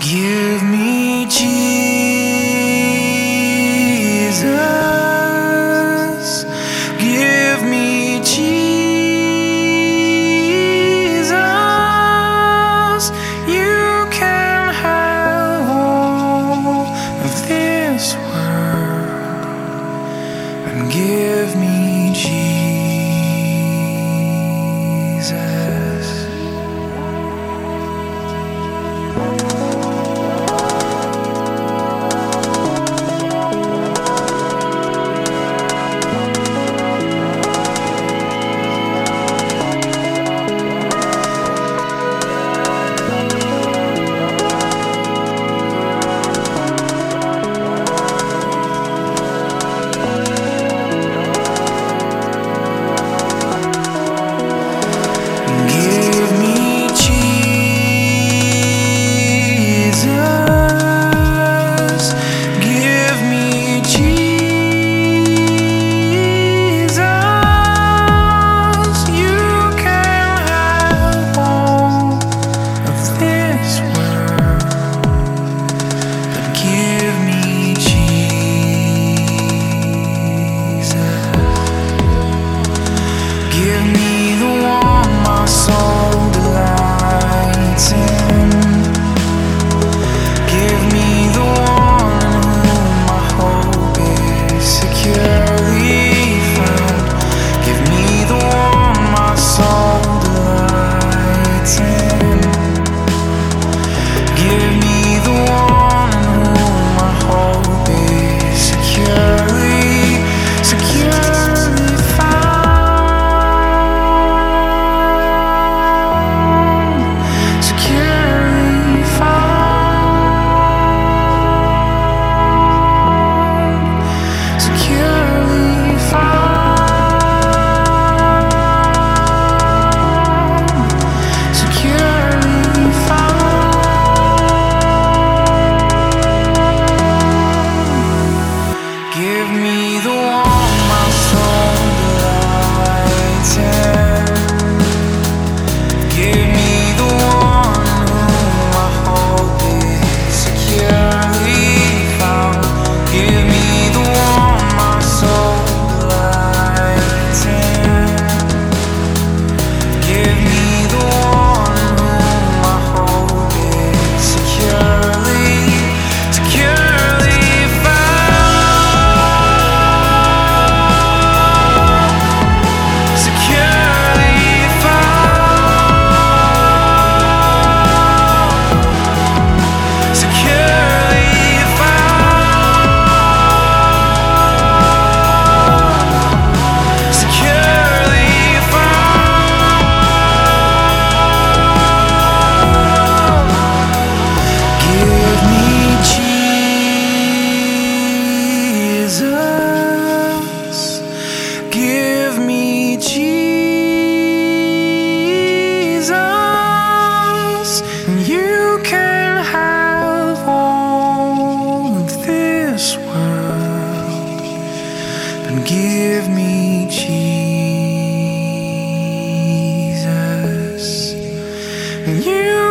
Give me Jesus. Give me Jesus. this world and give me Jesus. And you